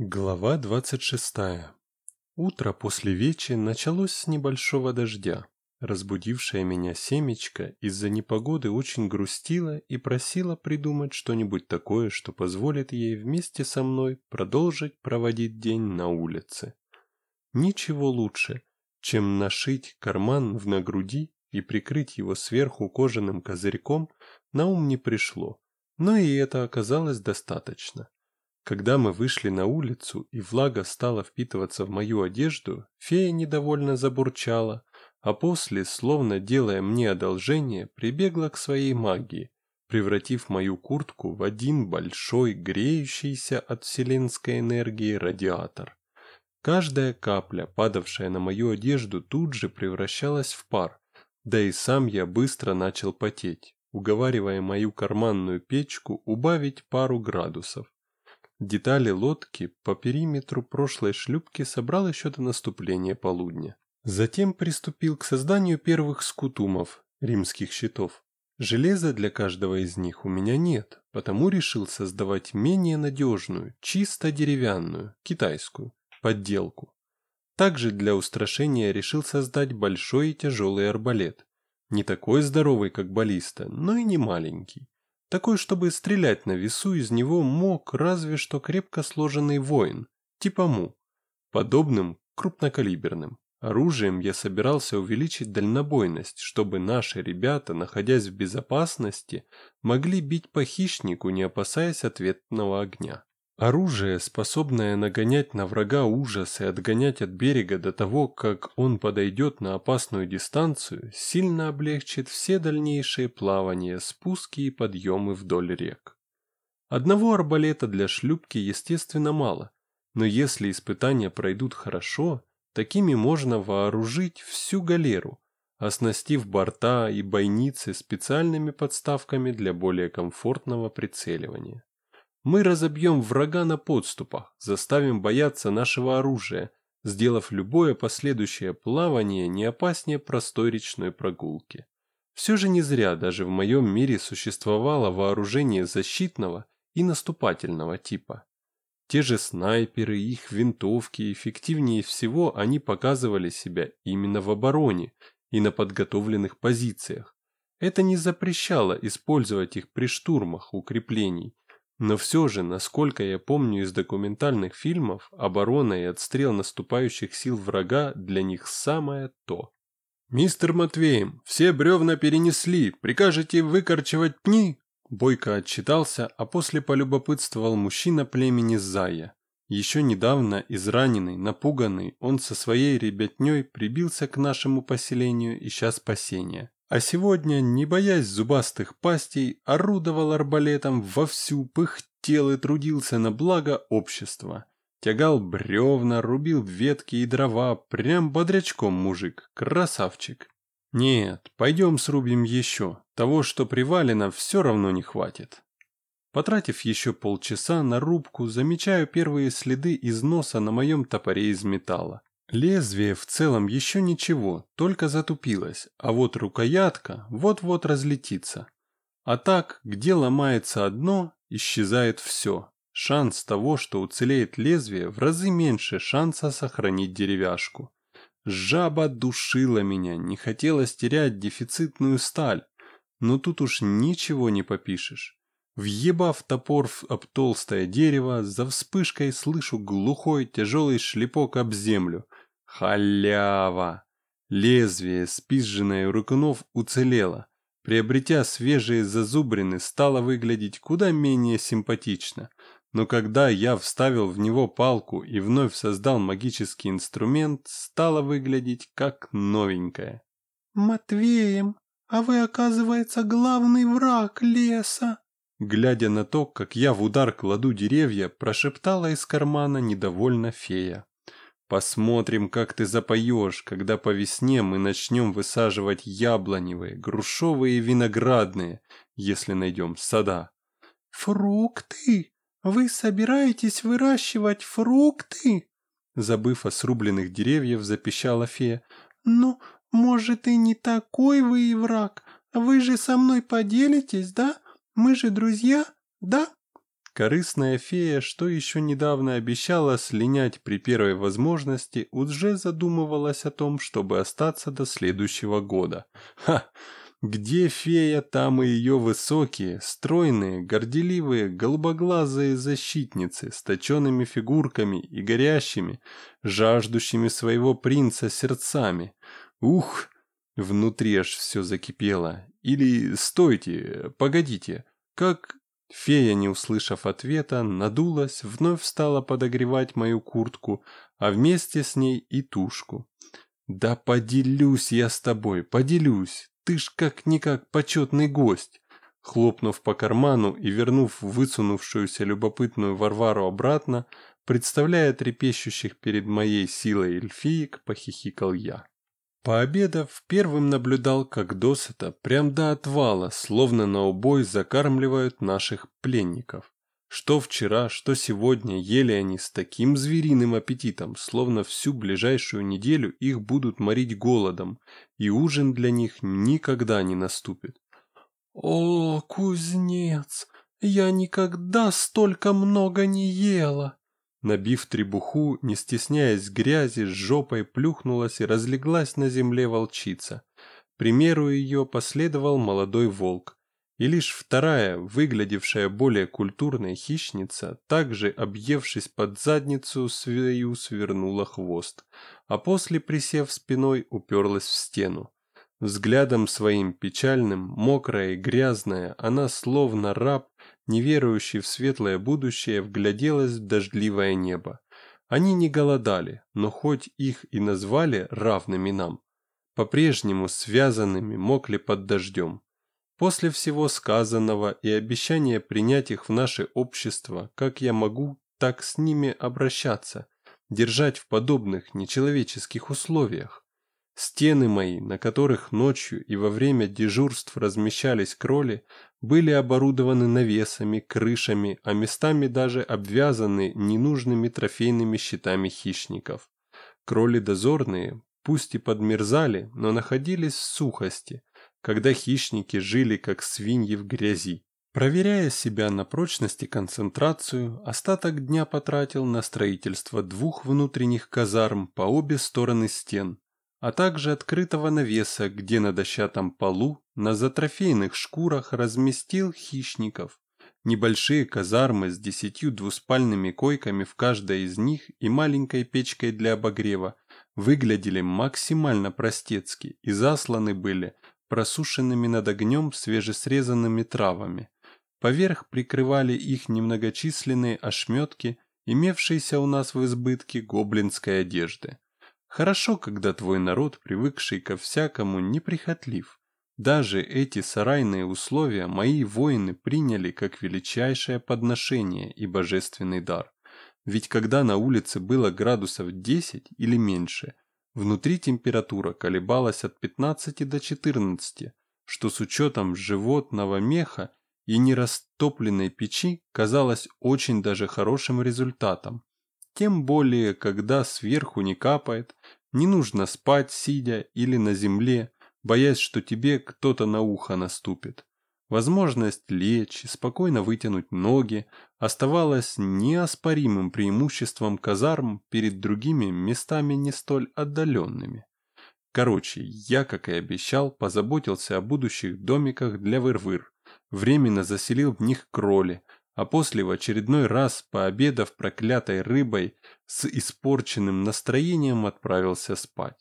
Глава 26. Утро после вечи началось с небольшого дождя. Разбудившая меня семечка из-за непогоды очень грустила и просила придумать что-нибудь такое, что позволит ей вместе со мной продолжить проводить день на улице. Ничего лучше, чем нашить карман в на груди и прикрыть его сверху кожаным козырьком, на ум не пришло, но и это оказалось достаточно. Когда мы вышли на улицу и влага стала впитываться в мою одежду, фея недовольно забурчала, а после, словно делая мне одолжение, прибегла к своей магии, превратив мою куртку в один большой, греющийся от вселенской энергии радиатор. Каждая капля, падавшая на мою одежду, тут же превращалась в пар, да и сам я быстро начал потеть, уговаривая мою карманную печку убавить пару градусов. Детали лодки по периметру прошлой шлюпки собрал еще до наступления полудня. Затем приступил к созданию первых скутумов, римских щитов. Железа для каждого из них у меня нет, потому решил создавать менее надежную, чисто деревянную, китайскую, подделку. Также для устрашения решил создать большой и тяжелый арбалет. Не такой здоровый, как баллиста, но и не маленький. Такой, чтобы стрелять на весу из него мог разве что крепко сложенный воин, типа Му. Подобным крупнокалиберным. Оружием я собирался увеличить дальнобойность, чтобы наши ребята, находясь в безопасности, могли бить по хищнику, не опасаясь ответного огня. Оружие, способное нагонять на врага ужас и отгонять от берега до того, как он подойдет на опасную дистанцию, сильно облегчит все дальнейшие плавания, спуски и подъемы вдоль рек. Одного арбалета для шлюпки, естественно, мало, но если испытания пройдут хорошо, такими можно вооружить всю галеру, оснастив борта и бойницы специальными подставками для более комфортного прицеливания. Мы разобьем врага на подступах, заставим бояться нашего оружия, сделав любое последующее плавание не опаснее простой речной прогулки. Все же не зря даже в моем мире существовало вооружение защитного и наступательного типа. Те же снайперы, их винтовки, эффективнее всего они показывали себя именно в обороне и на подготовленных позициях. Это не запрещало использовать их при штурмах укреплений, но все же, насколько я помню из документальных фильмов, оборона и отстрел наступающих сил врага для них самое то. «Мистер Матвеем, все бревна перенесли, прикажете выкорчевать пни?» Бойко отчитался, а после полюбопытствовал мужчина племени Зая. Еще недавно, израненный, напуганный, он со своей ребятней прибился к нашему поселению, ища спасения. А сегодня, не боясь зубастых пастей, орудовал арбалетом вовсю, пыхтел и трудился на благо общества. Тягал бревна, рубил ветки и дрова, прям бодрячком мужик, красавчик. Нет, пойдем срубим еще, того, что привалено, все равно не хватит. Потратив еще полчаса на рубку, замечаю первые следы износа на моем топоре из металла. Лезвие в целом еще ничего, только затупилось, а вот рукоятка вот-вот разлетится. А так, где ломается одно, исчезает все. Шанс того, что уцелеет лезвие, в разы меньше шанса сохранить деревяшку. Жаба душила меня, не хотелось терять дефицитную сталь. Но тут уж ничего не попишешь. Въебав топор об толстое дерево, за вспышкой слышу глухой тяжелый шлепок об землю – Халява! Лезвие, спизженное у рукунов, уцелело. Приобретя свежие зазубрины, стало выглядеть куда менее симпатично. Но когда я вставил в него палку и вновь создал магический инструмент, стало выглядеть как новенькое. «Матвеем, а вы, оказывается, главный враг леса!» Глядя на то, как я в удар кладу деревья, прошептала из кармана недовольно фея. Посмотрим, как ты запоешь, когда по весне мы начнем высаживать яблоневые, грушевые и виноградные, если найдем сада. Фрукты? Вы собираетесь выращивать фрукты? Забыв о срубленных деревьях, запищала фея. Ну, может и не такой вы и враг. Вы же со мной поделитесь, да? Мы же друзья, да? Корыстная фея, что еще недавно обещала слинять при первой возможности, уже задумывалась о том, чтобы остаться до следующего года. Ха! Где фея, там и ее высокие, стройные, горделивые, голубоглазые защитницы с точенными фигурками и горящими, жаждущими своего принца сердцами. Ух! Внутри аж все закипело. Или стойте, погодите, как Фея, не услышав ответа, надулась, вновь стала подогревать мою куртку, а вместе с ней и тушку. «Да поделюсь я с тобой, поделюсь, ты ж как-никак почетный гость!» Хлопнув по карману и вернув высунувшуюся любопытную Варвару обратно, представляя трепещущих перед моей силой эльфиек, похихикал я. Пообедав, первым наблюдал, как досыта, прям до отвала, словно на убой закармливают наших пленников. Что вчера, что сегодня ели они с таким звериным аппетитом, словно всю ближайшую неделю их будут морить голодом, и ужин для них никогда не наступит. «О, кузнец, я никогда столько много не ела!» Набив требуху, не стесняясь грязи, с жопой плюхнулась и разлеглась на земле волчица. примеру ее последовал молодой волк. И лишь вторая, выглядевшая более культурной хищница, также объевшись под задницу свою, свернула хвост, а после, присев спиной, уперлась в стену. Взглядом своим печальным, мокрая и грязная, она словно раб не верующий в светлое будущее, вгляделась в дождливое небо. Они не голодали, но хоть их и назвали равными нам, по-прежнему связанными мокли под дождем. После всего сказанного и обещания принять их в наше общество, как я могу так с ними обращаться, держать в подобных нечеловеческих условиях? Стены мои, на которых ночью и во время дежурств размещались кроли, были оборудованы навесами, крышами, а местами даже обвязаны ненужными трофейными щитами хищников. Кроли дозорные, пусть и подмерзали, но находились в сухости, когда хищники жили как свиньи в грязи. Проверяя себя на прочность и концентрацию, остаток дня потратил на строительство двух внутренних казарм по обе стороны стен, а также открытого навеса, где на дощатом полу на затрофейных шкурах разместил хищников. Небольшие казармы с десятью двуспальными койками в каждой из них и маленькой печкой для обогрева выглядели максимально простецки и засланы были просушенными над огнем свежесрезанными травами. Поверх прикрывали их немногочисленные ошметки, имевшиеся у нас в избытке гоблинской одежды. Хорошо, когда твой народ, привыкший ко всякому, неприхотлив. Даже эти сарайные условия мои воины приняли как величайшее подношение и божественный дар. Ведь когда на улице было градусов 10 или меньше, внутри температура колебалась от 15 до 14, что с учетом животного меха и нерастопленной печи казалось очень даже хорошим результатом. Тем более, когда сверху не капает, не нужно спать, сидя или на земле, боясь, что тебе кто-то на ухо наступит. Возможность лечь и спокойно вытянуть ноги оставалась неоспоримым преимуществом казарм перед другими местами не столь отдаленными. Короче, я, как и обещал, позаботился о будущих домиках для выр-выр, временно заселил в них кроли, а после в очередной раз, пообедав проклятой рыбой, с испорченным настроением отправился спать.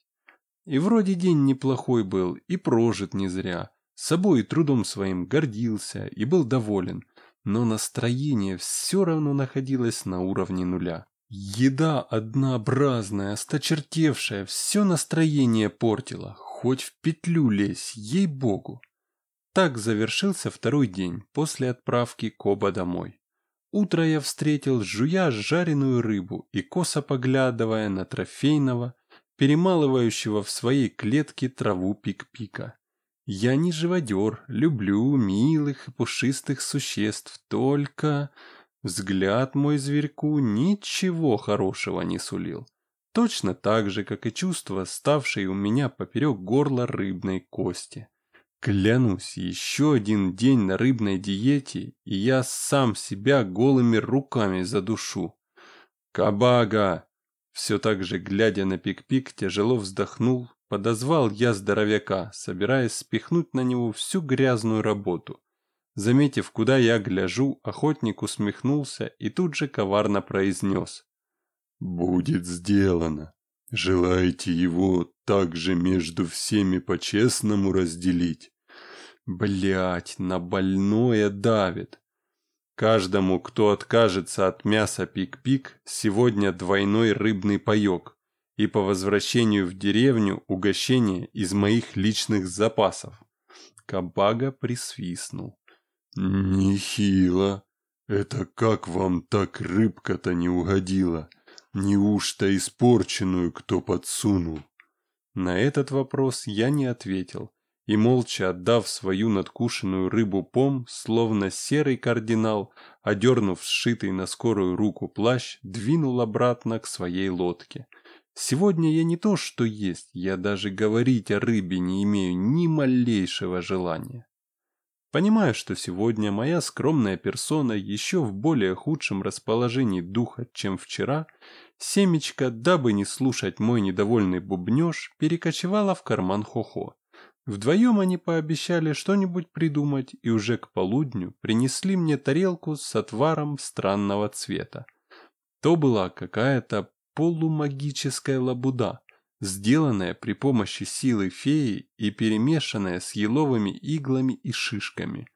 И вроде день неплохой был, и прожит не зря. С собой и трудом своим гордился и был доволен, но настроение все равно находилось на уровне нуля. Еда однообразная, осточертевшая, все настроение портила, хоть в петлю лезь, ей-богу. Так завершился второй день после отправки Коба домой. Утро я встретил, жуя жареную рыбу и косо поглядывая на трофейного, перемалывающего в своей клетке траву пик-пика. Я не живодер, люблю милых и пушистых существ, только взгляд мой зверьку ничего хорошего не сулил. Точно так же, как и чувство, ставшее у меня поперек горла рыбной кости. Клянусь, еще один день на рыбной диете, и я сам себя голыми руками задушу. Кабага! Все так же, глядя на пик-пик, тяжело вздохнул, подозвал я здоровяка, собираясь спихнуть на него всю грязную работу. Заметив, куда я гляжу, охотник усмехнулся и тут же коварно произнес. «Будет сделано. Желаете его также между всеми по-честному разделить?» Блять, на больное давит. Каждому, кто откажется от мяса пик-пик, сегодня двойной рыбный паек. И по возвращению в деревню угощение из моих личных запасов. Кабага присвистнул. «Нехило. Это как вам так рыбка-то не угодила? Неужто испорченную кто подсунул?» На этот вопрос я не ответил, и, молча отдав свою надкушенную рыбу пом, словно серый кардинал, одернув сшитый на скорую руку плащ, двинул обратно к своей лодке. Сегодня я не то что есть, я даже говорить о рыбе не имею ни малейшего желания. Понимаю, что сегодня моя скромная персона еще в более худшем расположении духа, чем вчера, семечко, дабы не слушать мой недовольный бубнеж, перекочевала в карман Хохо. Вдвоем они пообещали что-нибудь придумать и уже к полудню принесли мне тарелку с отваром странного цвета. То была какая-то полумагическая лабуда, сделанная при помощи силы феи и перемешанная с еловыми иглами и шишками.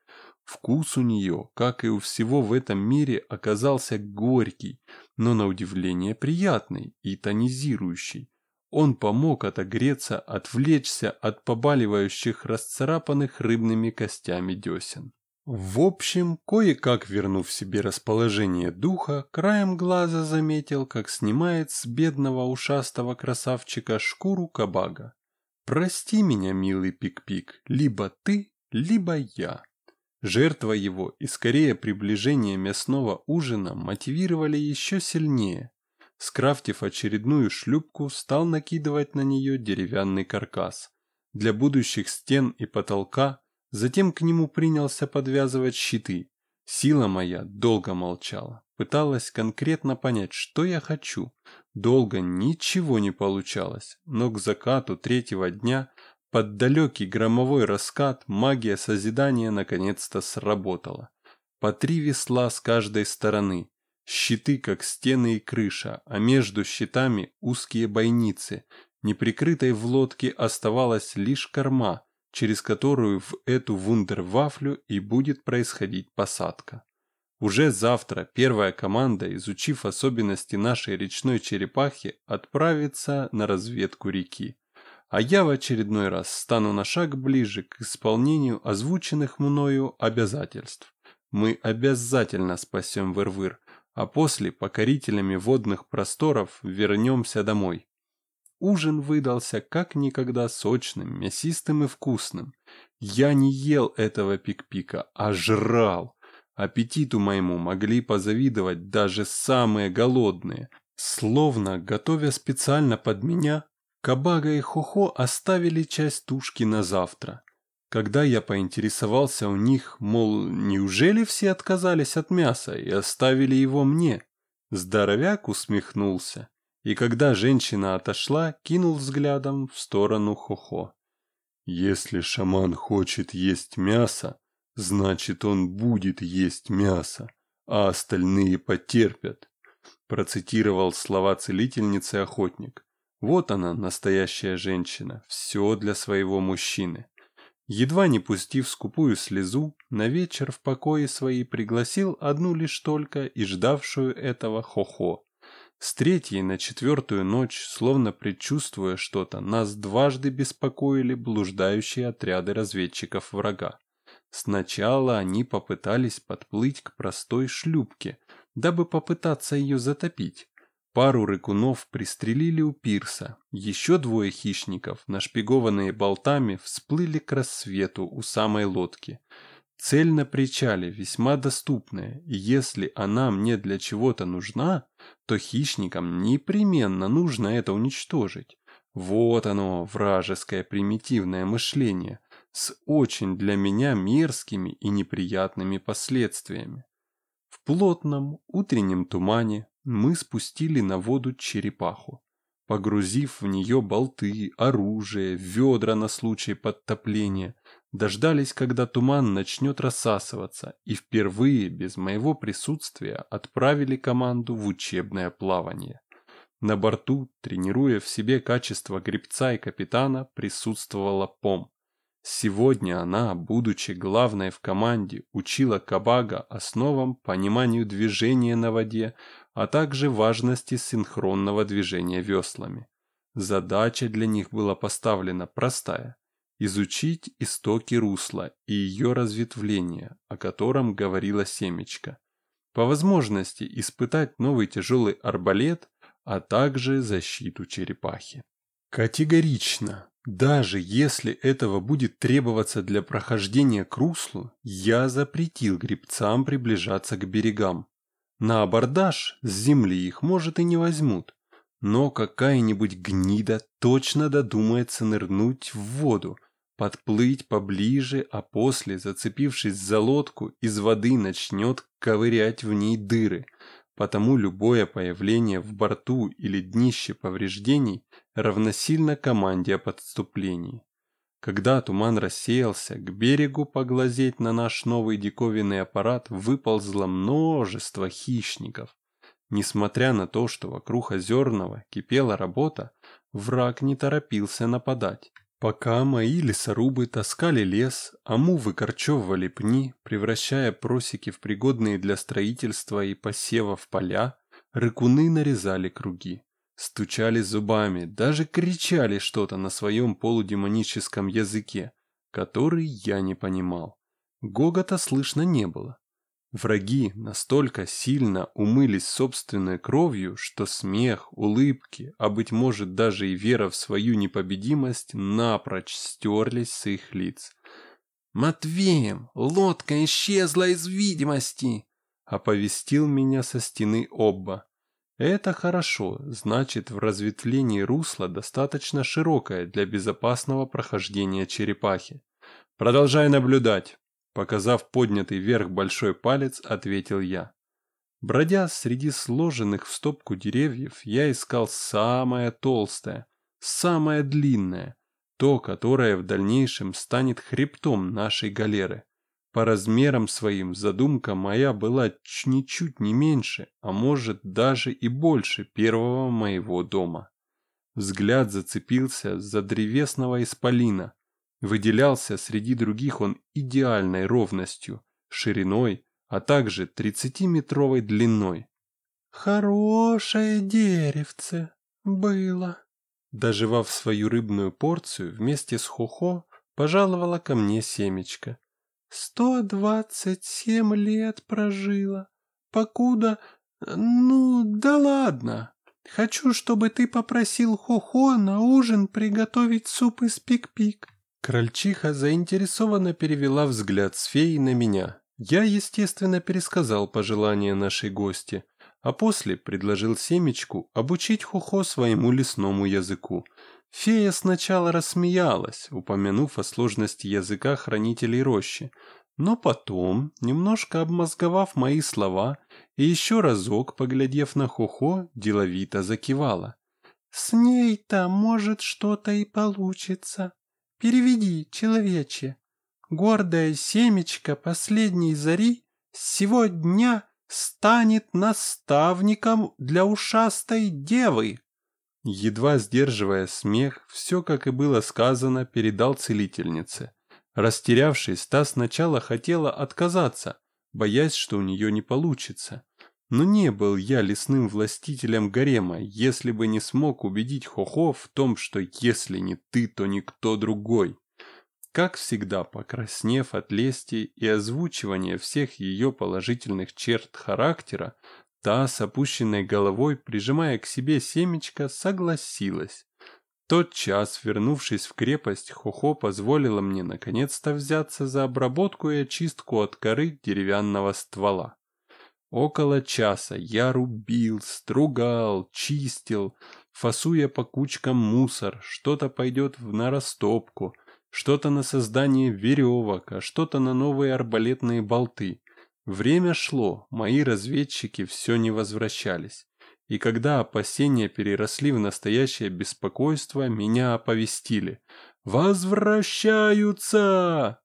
Вкус у нее, как и у всего в этом мире, оказался горький, но на удивление приятный и тонизирующий. Он помог отогреться, отвлечься от побаливающих расцарапанных рыбными костями десен. В общем, кое-как вернув себе расположение духа, краем глаза заметил, как снимает с бедного ушастого красавчика шкуру кабага. «Прости меня, милый Пик-Пик, либо ты, либо я». Жертва его и скорее приближение мясного ужина мотивировали еще сильнее. Скрафтив очередную шлюпку, стал накидывать на нее деревянный каркас. Для будущих стен и потолка Затем к нему принялся подвязывать щиты. Сила моя долго молчала, пыталась конкретно понять, что я хочу. Долго ничего не получалось, но к закату третьего дня под далекий громовой раскат магия созидания наконец-то сработала. По три весла с каждой стороны, щиты как стены и крыша, а между щитами узкие бойницы. Неприкрытой в лодке оставалась лишь корма, через которую в эту вундервафлю и будет происходить посадка. Уже завтра первая команда, изучив особенности нашей речной черепахи, отправится на разведку реки. А я в очередной раз стану на шаг ближе к исполнению озвученных мною обязательств. Мы обязательно спасем Вервыр, а после покорителями водных просторов вернемся домой. Ужин выдался как никогда сочным, мясистым и вкусным. Я не ел этого пик-пика, а жрал. Аппетиту моему могли позавидовать даже самые голодные. Словно, готовя специально под меня, Кабага и Хохо оставили часть тушки на завтра. Когда я поинтересовался у них, мол, неужели все отказались от мяса и оставили его мне? Здоровяк усмехнулся и когда женщина отошла, кинул взглядом в сторону Хохо. «Если шаман хочет есть мясо, значит он будет есть мясо, а остальные потерпят», процитировал слова целительницы охотник. Вот она, настоящая женщина, все для своего мужчины. Едва не пустив скупую слезу, на вечер в покое свои пригласил одну лишь только и ждавшую этого Хохо. С третьей на четвертую ночь, словно предчувствуя что-то, нас дважды беспокоили блуждающие отряды разведчиков врага. Сначала они попытались подплыть к простой шлюпке, дабы попытаться ее затопить. Пару рыкунов пристрелили у пирса, еще двое хищников, нашпигованные болтами, всплыли к рассвету у самой лодки. Цель на причале весьма доступная, и если она мне для чего-то нужна, то хищникам непременно нужно это уничтожить. Вот оно, вражеское примитивное мышление. с очень для меня мерзкими и неприятными последствиями. В плотном утреннем тумане мы спустили на воду черепаху, погрузив в нее болты, оружие, ведра на случай подтопления, дождались, когда туман начнет рассасываться, и впервые без моего присутствия отправили команду в учебное плавание. На борту, тренируя в себе качество гребца и капитана, присутствовала Пом. Сегодня она, будучи главной в команде, учила Кабага основам пониманию движения на воде, а также важности синхронного движения веслами. Задача для них была поставлена простая – изучить истоки русла и ее разветвление, о котором говорила Семечка. По возможности испытать новый тяжелый арбалет, а также защиту черепахи. Категорично, даже если этого будет требоваться для прохождения к руслу, я запретил гребцам приближаться к берегам. На абордаж с земли их, может, и не возьмут, но какая-нибудь гнида точно додумается нырнуть в воду, подплыть поближе, а после, зацепившись за лодку, из воды начнет ковырять в ней дыры – потому любое появление в борту или днище повреждений равносильно команде о подступлении. Когда туман рассеялся, к берегу поглазеть на наш новый диковинный аппарат выползло множество хищников. Несмотря на то, что вокруг Озерного кипела работа, враг не торопился нападать. Пока мои лесорубы таскали лес, аму выкорчевывали пни, превращая просеки в пригодные для строительства и посева в поля, рыкуны нарезали круги, стучали зубами, даже кричали что-то на своем полудемоническом языке, который я не понимал. Гогота слышно не было. Враги настолько сильно умылись собственной кровью, что смех, улыбки, а быть может даже и вера в свою непобедимость напрочь стерлись с их лиц. «Матвеем, лодка исчезла из видимости!» — оповестил меня со стены Обба. Это хорошо, значит в разветвлении русла достаточно широкое для безопасного прохождения черепахи. Продолжай наблюдать. Показав поднятый вверх большой палец, ответил я. Бродя среди сложенных в стопку деревьев, я искал самое толстое, самое длинное, то, которое в дальнейшем станет хребтом нашей галеры. По размерам своим задумка моя была ничуть не меньше, а может даже и больше первого моего дома. Взгляд зацепился за древесного исполина, Выделялся среди других он идеальной ровностью, шириной, а также 30-метровой длиной. «Хорошее деревце было», Доживав свою рыбную порцию, вместе с Хохо пожаловала ко мне семечко. «Сто двадцать семь лет прожила. Покуда... Ну, да ладно. Хочу, чтобы ты попросил Хохо на ужин приготовить суп из пик-пик. Крольчиха заинтересованно перевела взгляд с феи на меня. Я, естественно, пересказал пожелания нашей гости, а после предложил семечку обучить Хухо своему лесному языку. Фея сначала рассмеялась, упомянув о сложности языка хранителей рощи, но потом, немножко обмозговав мои слова и еще разок, поглядев на Хухо, деловито закивала. «С ней-то, может, что-то и получится». Переведи, человече. Гордая семечко последней зари с сего дня станет наставником для ушастой девы. Едва сдерживая смех, все, как и было сказано, передал целительнице. Растерявшись, та сначала хотела отказаться, боясь, что у нее не получится. Но не был я лесным властителем гарема, если бы не смог убедить Хохо в том, что если не ты, то никто другой. Как всегда, покраснев от лести и озвучивания всех ее положительных черт характера, та с опущенной головой, прижимая к себе семечко, согласилась. Тот час, вернувшись в крепость, Хохо позволила мне наконец-то взяться за обработку и очистку от коры деревянного ствола. Около часа я рубил, стругал, чистил, фасуя по кучкам мусор, что-то пойдет в нарастопку, что-то на создание веревок, а что-то на новые арбалетные болты. Время шло, мои разведчики все не возвращались. И когда опасения переросли в настоящее беспокойство, меня оповестили. «Возвращаются!»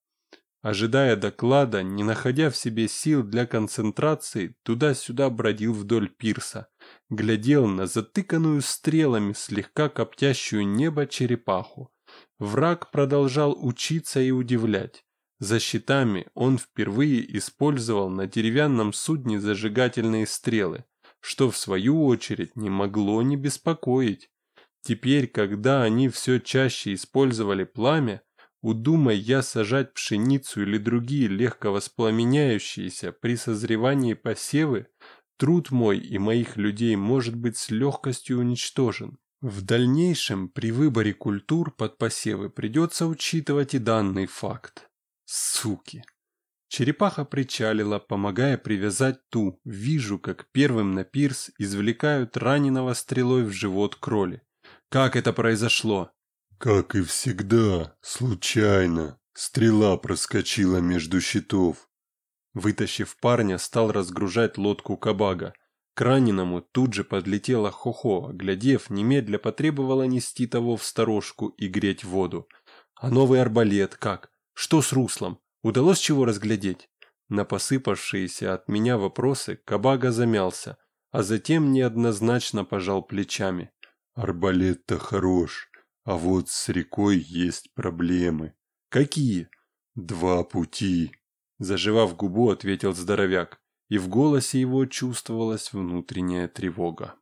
Ожидая доклада, не находя в себе сил для концентрации, туда-сюда бродил вдоль пирса. Глядел на затыканную стрелами слегка коптящую небо черепаху. Враг продолжал учиться и удивлять. За щитами он впервые использовал на деревянном судне зажигательные стрелы, что в свою очередь не могло не беспокоить. Теперь, когда они все чаще использовали пламя, удумай я сажать пшеницу или другие легко воспламеняющиеся при созревании посевы, труд мой и моих людей может быть с легкостью уничтожен. В дальнейшем при выборе культур под посевы придется учитывать и данный факт. Суки! Черепаха причалила, помогая привязать ту. Вижу, как первым на пирс извлекают раненого стрелой в живот кроли. Как это произошло? Как и всегда, случайно. Стрела проскочила между щитов. Вытащив парня, стал разгружать лодку Кабага. К раненому тут же подлетела Хохо, глядев, немедля потребовала нести того в сторожку и греть воду. А новый арбалет как? Что с руслом? Удалось чего разглядеть? На посыпавшиеся от меня вопросы Кабага замялся, а затем неоднозначно пожал плечами. Арбалет-то хорош, а вот с рекой есть проблемы. Какие? Два пути. Заживав губу, ответил здоровяк, и в голосе его чувствовалась внутренняя тревога.